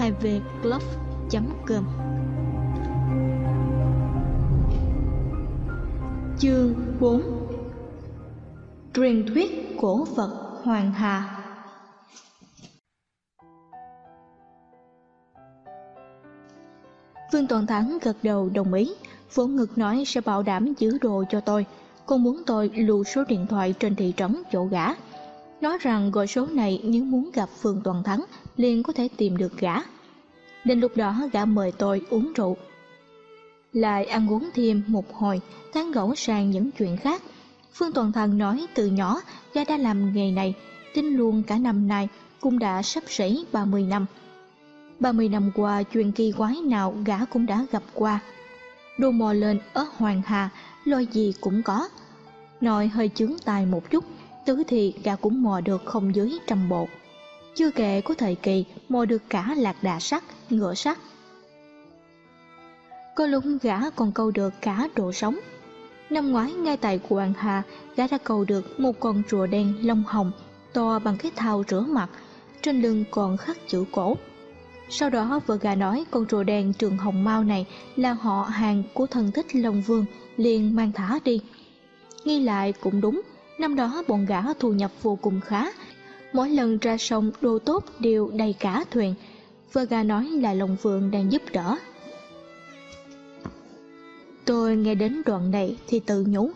2vclub.com Chương 4 Truyền thuyết cổ vật Hoàng Hà Vương Toàn Thắng gật đầu đồng ý, vỗ ngực nói sẽ bảo đảm giữ đồ cho tôi. Cô muốn tôi lưu số điện thoại trên thị trấn chỗ gã. Nói rằng gọi số này nếu muốn gặp Phương Toàn Thắng liền có thể tìm được gã. Đến lúc đó gã mời tôi uống rượu. Lại ăn uống thêm một hồi, tán gẫu sang những chuyện khác. Phương Toàn Thần nói từ nhỏ gã đã làm nghề này, tính luôn cả năm nay cũng đã sắp xỉ 30 năm. 30 năm qua chuyện kỳ quái nào gã cũng đã gặp qua. Đồ mò lên ở Hoàng Hà, lôi gì cũng có. Nội hơi chướng tài một chút, tứ thì gà cũng mò được không dưới trăm bộ. Chưa kể có thời kỳ mò được cả lạc đà sắt, ngựa sắt. Có lúc gã còn câu được cả đồ sống. Năm ngoái ngay tại Hoàng Hà, gã đã câu được một con rùa đen lông hồng to bằng cái thau rửa mặt, trên lưng còn khắc chữ cổ. Sau đó vợ gà nói con rùa đen trường hồng mau này là họ hàng của thần thích Long Vương, liền mang thả đi. Nghi lại cũng đúng, năm đó bọn gã thu nhập vô cùng khá. Mỗi lần ra sông đồ tốt đều đầy cả thuyền. Vơ gà nói là Long Vương đang giúp đỡ. Tôi nghe đến đoạn này thì tự nhủ.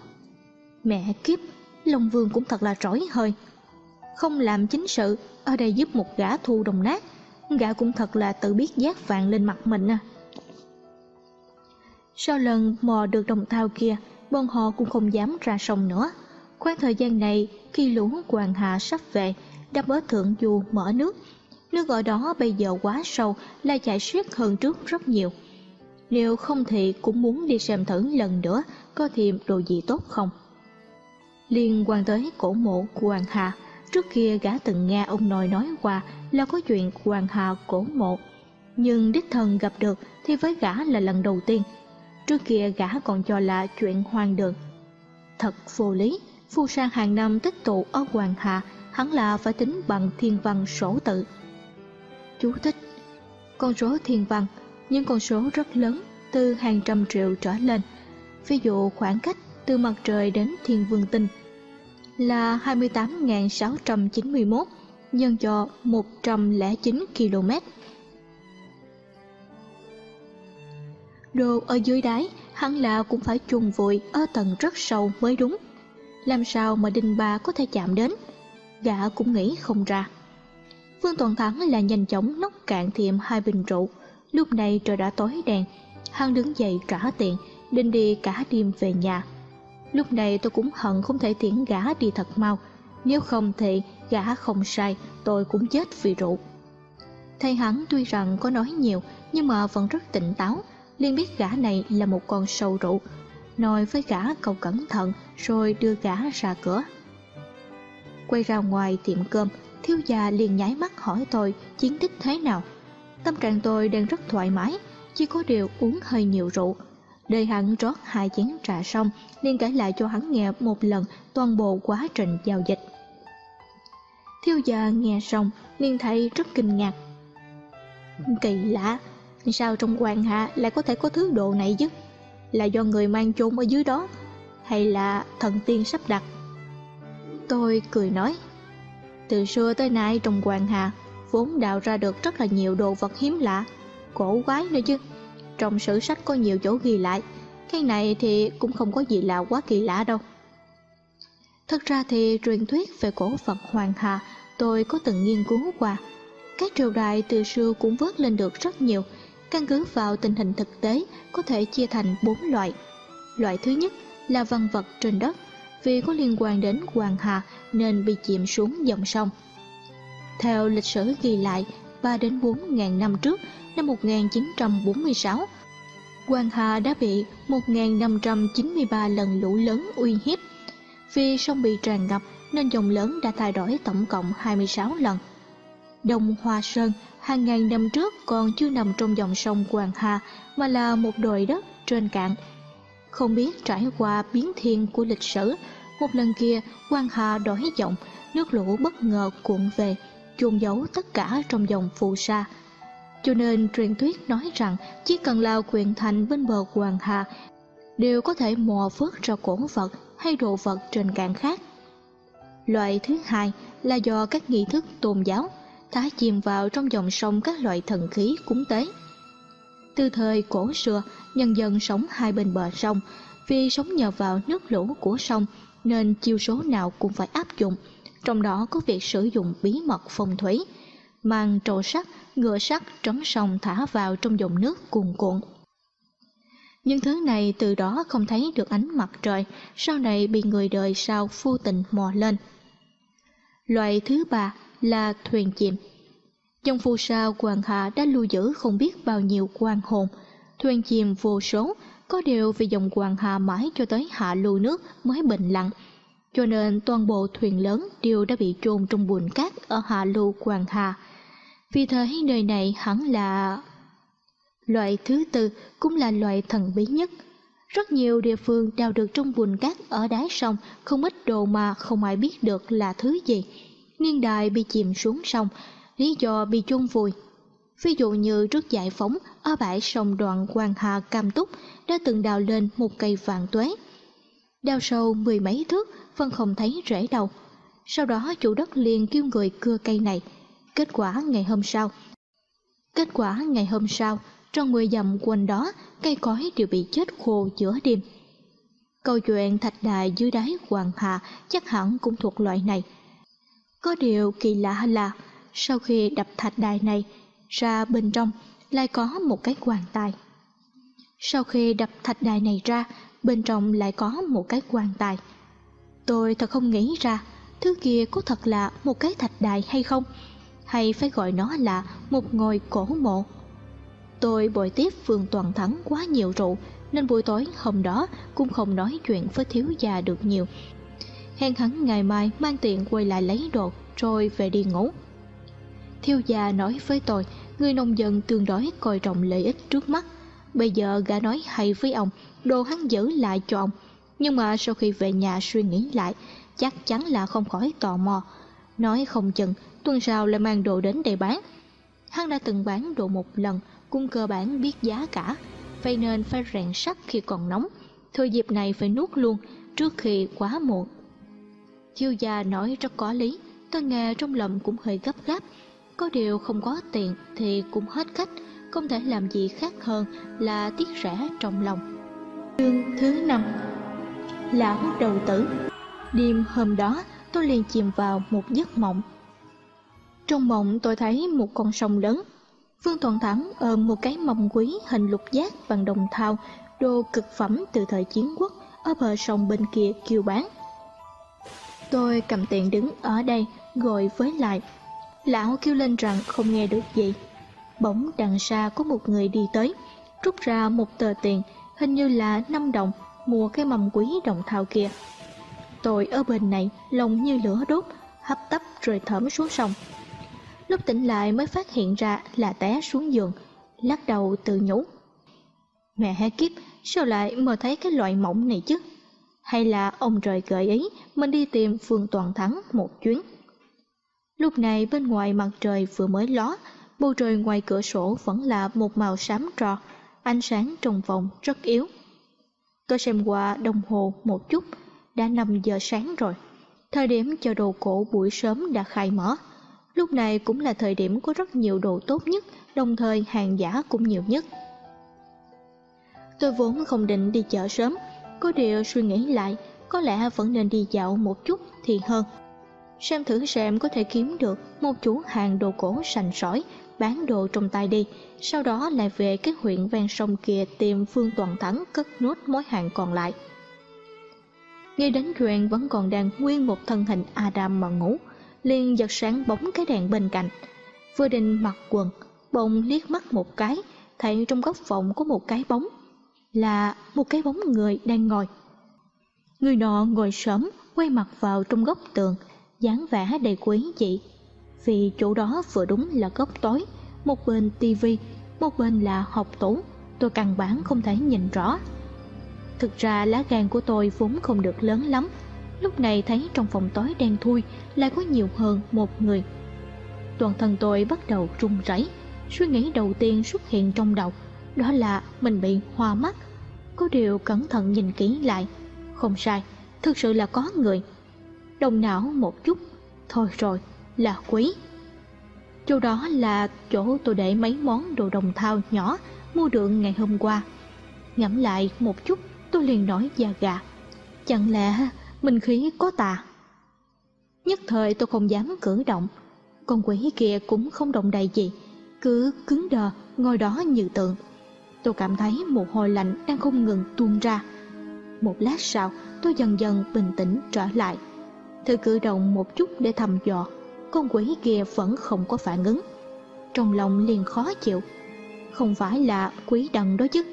Mẹ kiếp, Long Vương cũng thật là trỗi hơi. Không làm chính sự, ở đây giúp một gã thu đồng nát gã cũng thật là tự biết giác vàng lên mặt mình à. Sau lần mò được đồng thao kia, bọn họ cũng không dám ra sông nữa. Khoảng thời gian này, khi lũ Hoàng Hạ sắp về, đập ở thượng du mở nước. Nước ở đó bây giờ quá sâu, là chảy xiết hơn trước rất nhiều. Nếu không thì cũng muốn đi xem thử lần nữa có thêm đồ gì tốt không. Liên quan tới cổ mộ của Hoàng Hạ, Trước kia gã từng nghe ông nội nói qua là có chuyện hoàng hà cổ mộ, nhưng đích thân gặp được thì với gã là lần đầu tiên. Trước kia gã còn cho là chuyện hoang đường. Thật vô lý, phu sang hàng năm tích tụ ở hoàng hạ hắn là phải tính bằng thiên văn sổ tự. Chú thích Con số thiên văn, những con số rất lớn, từ hàng trăm triệu trở lên. Ví dụ khoảng cách từ mặt trời đến thiên vương tinh là 28.691 nhân cho 109 km. Đồ ở dưới đáy hẳn là cũng phải chôn vùi ở tầng rất sâu mới đúng. Làm sao mà Đinh Ba có thể chạm đến? Gã cũng nghĩ không ra. Vương Toàn Thắng là nhanh chóng nốc cạn thiệm hai bình rượu. Lúc này trời đã tối đèn. Hắn đứng dậy trả tiền, định đi cả đêm về nhà. Lúc này tôi cũng hận không thể tiễn gã đi thật mau Nếu không thì gã không sai Tôi cũng chết vì rượu Thầy hắn tuy rằng có nói nhiều Nhưng mà vẫn rất tỉnh táo liền biết gã này là một con sâu rượu Nói với gã cầu cẩn thận Rồi đưa gã ra cửa Quay ra ngoài tiệm cơm Thiếu gia liền nháy mắt hỏi tôi Chiến tích thế nào Tâm trạng tôi đang rất thoải mái Chỉ có điều uống hơi nhiều rượu Đời hắn rót hai chén trà xong, liền kể lại cho hắn nghe một lần toàn bộ quá trình giao dịch. Thiếu gia nghe xong, liền thấy rất kinh ngạc. Kỳ lạ, sao trong quan hạ lại có thể có thứ đồ này chứ? Là do người mang chôn ở dưới đó, hay là thần tiên sắp đặt? Tôi cười nói, từ xưa tới nay trong hoàng hà vốn đào ra được rất là nhiều đồ vật hiếm lạ, cổ quái nữa chứ. Trong sử sách có nhiều chỗ ghi lại cái này thì cũng không có gì là quá kỳ lạ đâu. Thật ra thì truyền thuyết về cổ phật hoàng hà tôi có từng nghiên cứu qua. Các triều đại từ xưa cũng vớt lên được rất nhiều căn cứ vào tình hình thực tế có thể chia thành bốn loại loại thứ nhất là văn vật trên đất vì có liên quan đến hoàng hà nên bị chìm xuống dòng sông theo lịch sử ghi lại 3 đến 4 ngàn năm trước năm 1946, Hoàng Hà đã bị 1.593 lần lũ lớn uy hiếp. Vì sông bị tràn ngập nên dòng lớn đã thay đổi tổng cộng 26 lần. Đông Hoa Sơn hàng ngàn năm trước còn chưa nằm trong dòng sông Hoàng Hà mà là một đồi đất trên cạn. Không biết trải qua biến thiên của lịch sử, một lần kia Hoàng Hà đổi giọng, nước lũ bất ngờ cuộn về, chôn giấu tất cả trong dòng phù sa Cho nên truyền thuyết nói rằng chỉ cần lao quyền thành bên bờ Hoàng Hà đều có thể mò phước ra cổ vật hay đồ vật trên cạn khác. Loại thứ hai là do các nghi thức tôn giáo thả chìm vào trong dòng sông các loại thần khí cúng tế. Từ thời cổ xưa, nhân dân sống hai bên bờ sông, vì sống nhờ vào nước lũ của sông nên chiêu số nào cũng phải áp dụng, trong đó có việc sử dụng bí mật phong thủy, mang trầu sắt, ngựa sắt trấn sông thả vào trong dòng nước cuồn cuộn. Những thứ này từ đó không thấy được ánh mặt trời, sau này bị người đời sao phu tình mò lên. Loại thứ ba là thuyền chìm. Trong phù sao Hoàng Hạ đã lưu giữ không biết bao nhiêu quan hồn, thuyền chìm vô số, có điều vì dòng Hoàng Hà mãi cho tới hạ lưu nước mới bình lặng, cho nên toàn bộ thuyền lớn đều đã bị chôn trong bùn cát ở hạ lưu Hoàng Hà. Vì thế nơi này hẳn là... Loại thứ tư cũng là loại thần bí nhất. Rất nhiều địa phương đào được trong bùn cát ở đáy sông, không ít đồ mà không ai biết được là thứ gì. Niên đại bị chìm xuống sông, lý do bị chôn vùi. Ví dụ như trước giải phóng ở bãi sông đoạn Hoàng Hà Cam Túc đã từng đào lên một cây vàng tuế. Đào sâu mười mấy thước vẫn không thấy rễ đầu. Sau đó chủ đất liền kêu người cưa cây này. Kết quả ngày hôm sau. Kết quả ngày hôm sau, trong mười dặm quanh đó, cây cối đều bị chết khô giữa đêm. Câu chuyện thạch đài dưới đáy Hoàng Hà chắc hẳn cũng thuộc loại này. Có điều kỳ lạ là, sau khi đập thạch đài này, ra bên trong lại có một cái quan tài. Sau khi đập thạch đài này ra, bên trong lại có một cái quan tài. Tôi thật không nghĩ ra, thứ kia có thật là một cái thạch đài hay không? Hay phải gọi nó là một ngôi cổ mộ? Tôi bồi tiếp Phương Toàn Thắng quá nhiều rượu, nên buổi tối hôm đó cũng không nói chuyện với thiếu gia được nhiều. Hẹn hắn ngày mai mang tiền quay lại lấy đồ rồi về đi ngủ. thiêu gia nói với tôi, người nông dân tương đối coi trọng lợi ích trước mắt. Bây giờ gã nói hay với ông, đồ hắn giữ lại cho ông. Nhưng mà sau khi về nhà suy nghĩ lại, chắc chắn là không khỏi tò mò. Nói không chừng, tuần sau lại mang đồ đến để bán. Hắn đã từng bán đồ một lần, cũng cơ bản biết giá cả. Vậy nên phải rèn sắt khi còn nóng. Thời dịp này phải nuốt luôn, trước khi quá muộn. Chiêu gia nói rất có lý, tôi nghe trong lòng cũng hơi gấp gáp. Có điều không có tiền thì cũng hết cách, không thể làm gì khác hơn là tiếc rẻ trong lòng. Chương thứ năm Lão đầu tử Đêm hôm đó tôi liền chìm vào một giấc mộng. Trong mộng tôi thấy một con sông lớn. Vương Toàn Thắng ôm một cái mông quý hình lục giác bằng đồng thau, đồ cực phẩm từ thời chiến quốc ở bờ sông bên kia kêu bán. Tôi cầm tiền đứng ở đây gọi với lại Lão kêu lên rằng không nghe được gì. Bỗng đằng xa có một người đi tới, rút ra một tờ tiền, hình như là 5 đồng, mua cái mầm quý đồng thau kia. Tôi ở bên này, lòng như lửa đốt, hấp tấp rồi thởm xuống sông. Lúc tỉnh lại mới phát hiện ra là té xuống giường, lắc đầu tự nhủ. Mẹ hé kiếp, sao lại mơ thấy cái loại mộng này chứ? Hay là ông trời gợi ý mình đi tìm Phương Toàn Thắng một chuyến? Lúc này bên ngoài mặt trời vừa mới ló, bầu trời ngoài cửa sổ vẫn là một màu xám trọt, ánh sáng trong vòng rất yếu. Tôi xem qua đồng hồ một chút, đã 5 giờ sáng rồi. Thời điểm chợ đồ cổ buổi sớm đã khai mở. Lúc này cũng là thời điểm có rất nhiều đồ tốt nhất, đồng thời hàng giả cũng nhiều nhất. Tôi vốn không định đi chợ sớm, có điều suy nghĩ lại, có lẽ vẫn nên đi dạo một chút thì hơn. Xem thử xem có thể kiếm được một chủ hàng đồ cổ sành sỏi bán đồ trong tay đi. Sau đó lại về cái huyện ven sông kia tìm phương toàn thắng cất nốt mối hàng còn lại. Ngay đến chuyện vẫn còn đang nguyên một thân hình adam mà ngủ liền giật sáng bóng cái đèn bên cạnh. Vừa định mặc quần bỗng liếc mắt một cái thấy trong góc phòng có một cái bóng là một cái bóng người đang ngồi. Người nọ ngồi sớm, quay mặt vào trong góc tường, dáng vẻ đầy quý dị vì chỗ đó vừa đúng là góc tối, một bên tivi một bên là học tủ, tôi căn bản không thể nhìn rõ. Thực ra lá gan của tôi vốn không được lớn lắm, lúc này thấy trong phòng tối đen thui lại có nhiều hơn một người. Toàn thân tôi bắt đầu run rẩy, Suy nghĩ đầu tiên xuất hiện trong đầu. Đó là mình bị hoa mắt. Có điều cẩn thận nhìn kỹ lại. Không sai, thực sự là có người. Đồng não một chút. Thôi rồi, là quý. Chỗ đó là chỗ tôi để mấy món đồ đồng thau nhỏ Mua được ngày hôm qua. Ngẫm lại một chút tôi liền nói da gà. Chẳng lẽ mình khí có tà? Nhất thời tôi không dám cử động. Con quỷ kia cũng không động đậy gì. Cứ cứng đờ ngồi đó như tượng. Tôi cảm thấy một hồi lạnh đang không ngừng tuôn ra. Một lát sau, tôi dần dần bình tĩnh trở lại. Thử cử động một chút để thăm dò, Con quỷ kia vẫn không có phản ứng. Trong lòng liền khó chịu. Không phải là quý đần đó chứ.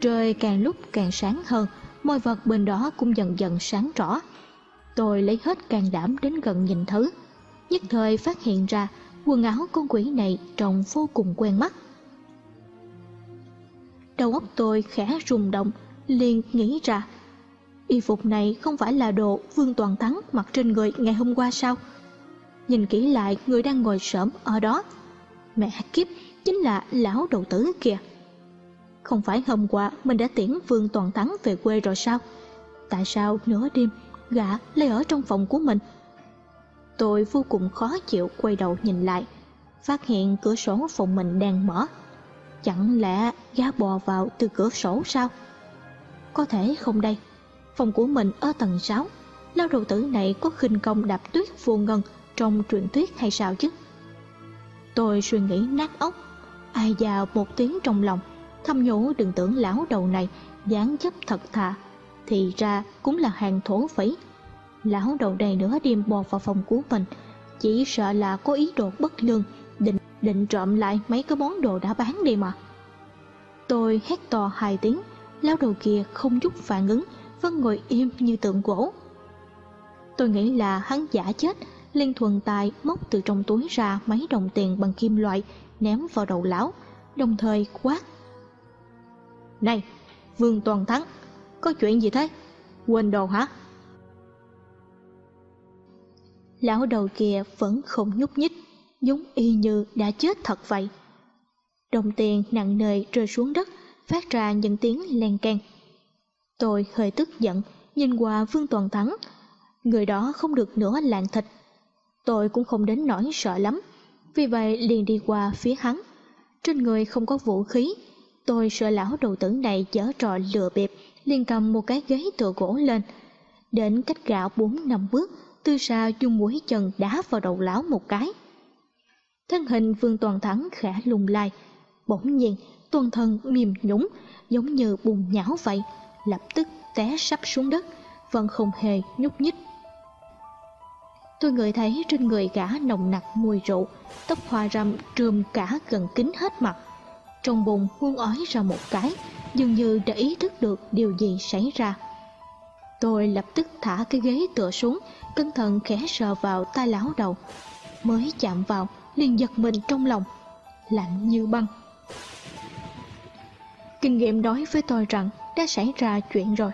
Trời càng lúc càng sáng hơn, Mọi vật bên đó cũng dần dần sáng rõ. Tôi lấy hết can đảm đến gần nhìn thứ, Nhất thời phát hiện ra Quần áo con quỷ này trông vô cùng quen mắt Đầu óc tôi khẽ rung động, liền nghĩ ra, Y phục này không phải là đồ Vương Toàn Thắng mặc trên người ngày hôm qua sao Nhìn kỹ lại, người đang ngồi sớm ở đó Mẹ kiếp, chính là lão đầu tử kìa không phải hôm qua mình đã tiễn Vương Toàn Thắng về quê rồi sao? Tại sao nửa đêm gã lại ở trong phòng của mình? Tôi vô cùng khó chịu quay đầu nhìn lại, phát hiện cửa sổ phòng mình đang mở. Chẳng lẽ gã bò vào từ cửa sổ sao? Có thể không đây. Phòng của mình ở tầng 6, lao đầu tử này có khinh công đạp tuyết vô ngân trong truyền thuyết hay sao chứ? Tôi suy nghĩ nát óc, ai già một tiếng trong lòng thâm nhủ đừng tưởng lão đầu này dáng chấp thật thà thì ra cũng là hàng thổ phỉ lão đầu đầy nửa đêm bò vào phòng của mình chỉ sợ là có ý đồ bất lương định định trộm lại mấy cái món đồ đã bán đi mà tôi hét to hai tiếng lão đầu kia không chút phản ứng vẫn ngồi im như tượng gỗ tôi nghĩ là hắn giả chết liên thuần tài móc từ trong túi ra mấy đồng tiền bằng kim loại ném vào đầu lão đồng thời quát này, Vương Toàn Thắng, có chuyện gì thế? Quên đồ hả? Lão đầu kia vẫn không nhúc nhích, giống y như đã chết thật vậy. Đồng tiền nặng nề rơi xuống đất, phát ra những tiếng len keng. Tôi hơi tức giận, nhìn qua Vương Toàn Thắng. Người đó không được nửa lạng thịt. Tôi cũng không đến nỗi sợ lắm, vì vậy liền đi qua phía hắn. Trên người không có vũ khí, Tôi sợ lão đầu tử này giở trò lừa bịp, liền cầm một cái ghế tựa gỗ lên. Đến cách gạo bốn năm bước, tư xa dùng mũi chân đá vào đầu lão một cái. Thân hình Vương Toàn Thắng khẽ lùng lai, bỗng nhiên toàn thân mềm nhũng, giống như bùn nhão vậy, lập tức té sắp xuống đất, vẫn không hề nhúc nhích. Tôi ngửi thấy trên người gã nồng nặc mùi rượu, tóc hoa râm trườm cả gần kính hết mặt, trong bụng buông ói ra một cái dường như đã ý thức được điều gì xảy ra tôi lập tức thả cái ghế tựa xuống cẩn thận khẽ sờ vào tai lão đầu. Mới chạm vào liền giật mình trong lòng. Lạnh như băng. Kinh nghiệm nói với tôi rằng đã xảy ra chuyện rồi.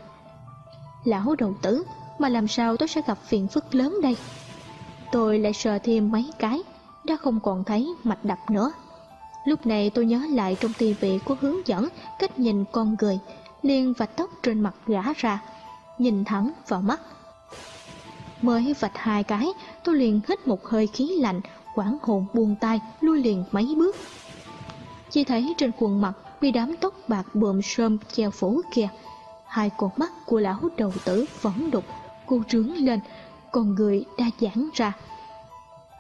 Lão đầu tử mà làm sao tôi sẽ gặp phiền phức lớn đây? Tôi lại sờ thêm mấy cái đã không còn thấy mạch đập nữa. Lúc này tôi nhớ lại trong tivi có hướng dẫn cách nhìn con người, liền vạch tóc trên mặt gã ra, nhìn thẳng vào mắt. Mới vạch hai cái, tôi liền hít một hơi khí lạnh, quảng hồn buông tay, lui liền mấy bước. Chỉ thấy trên khuôn mặt bị đám tóc bạc bờm sơm che phủ kia, hai con mắt của lão đầu tử vẫn đục, cô trướng lên, con người đa giãn ra.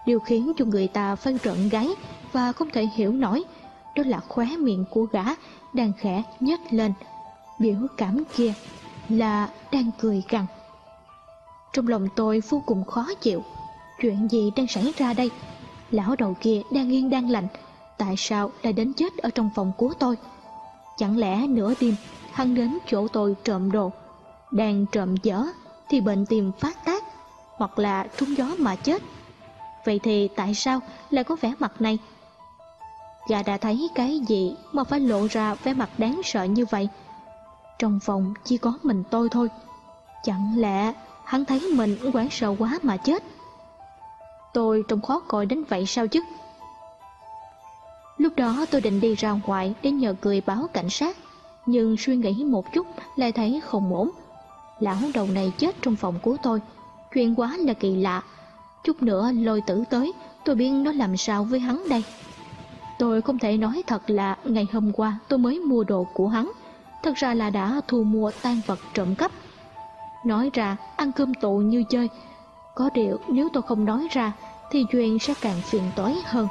Điều khiến cho người ta phân trận gáy và không thể hiểu nổi đó là khóe miệng của gã đang khẽ nhếch lên biểu cảm kia là đang cười gằn trong lòng tôi vô cùng khó chịu. Chuyện gì đang xảy ra đây? Lão đầu kia đang yên đang lành. Tại sao lại đến chết ở trong phòng của tôi? Chẳng lẽ nửa đêm hắn đến chỗ tôi trộm đồ, đang trộm dở thì bệnh tim phát tác hoặc là trúng gió mà chết? Vậy thì tại sao lại có vẻ mặt này? Gà đã thấy cái gì mà phải lộ ra vẻ mặt đáng sợ như vậy? Trong phòng chỉ có mình tôi thôi Chẳng lẽ hắn thấy mình quán sợ quá mà chết Tôi trông khó coi đến vậy sao chứ? Lúc đó tôi định đi ra ngoài để nhờ người báo cảnh sát, nhưng suy nghĩ một chút lại thấy không ổn. Lão đầu này chết trong phòng của tôi, chuyện quá là kỳ lạ. Chút nữa lôi tử tới, tôi biết nó làm sao với hắn đây. Tôi không thể nói thật là ngày hôm qua tôi mới mua đồ của hắn, thật ra là đã thu mua tan vật trộm cắp. Nói ra ăn cơm tụ như chơi, có điều nếu tôi không nói ra thì chuyện sẽ càng phiền toái hơn.